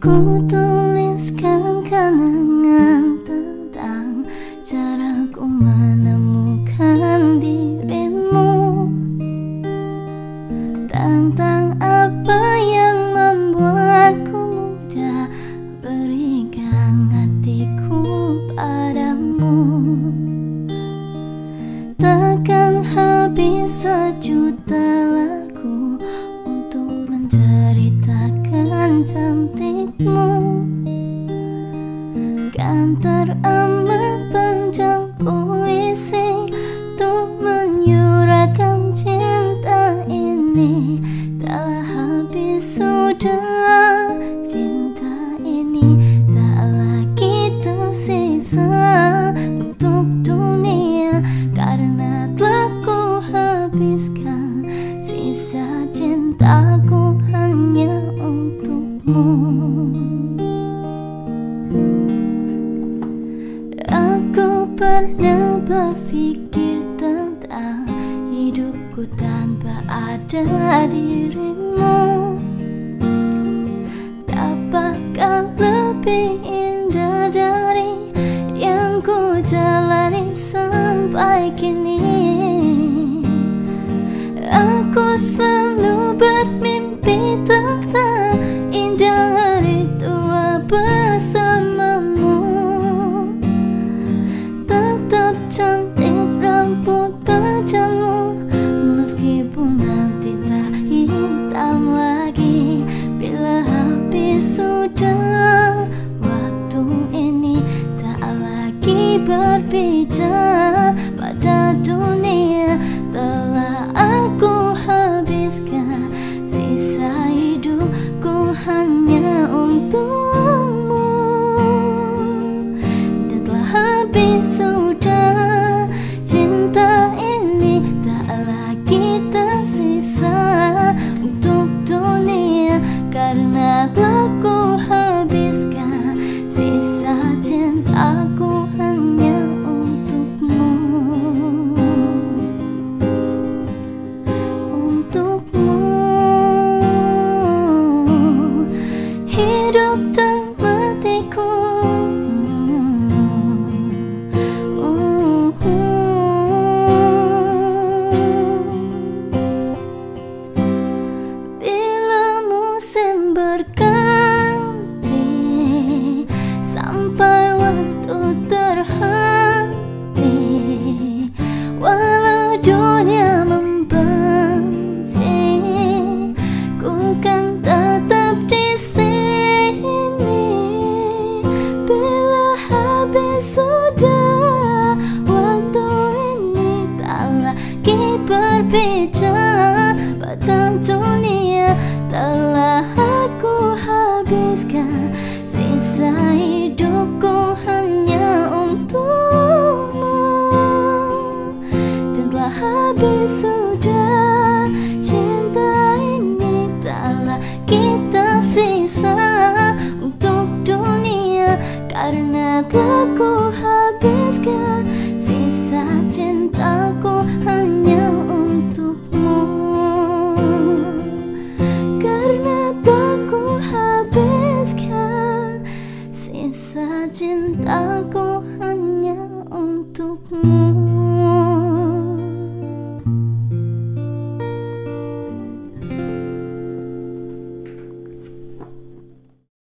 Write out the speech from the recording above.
Kutu mis kankanan juta lagu untuk menceritakan cantikmu. Kan teramat panjang puisi untuk menyurahkan cinta ini. Telah habis sudah Aku pernah berpikir tentang hidupku tanpa ada dirimu. Dapatkah lebih indah dari yang ku jalani sampai kini. Aku selalu could be 他懂你啊他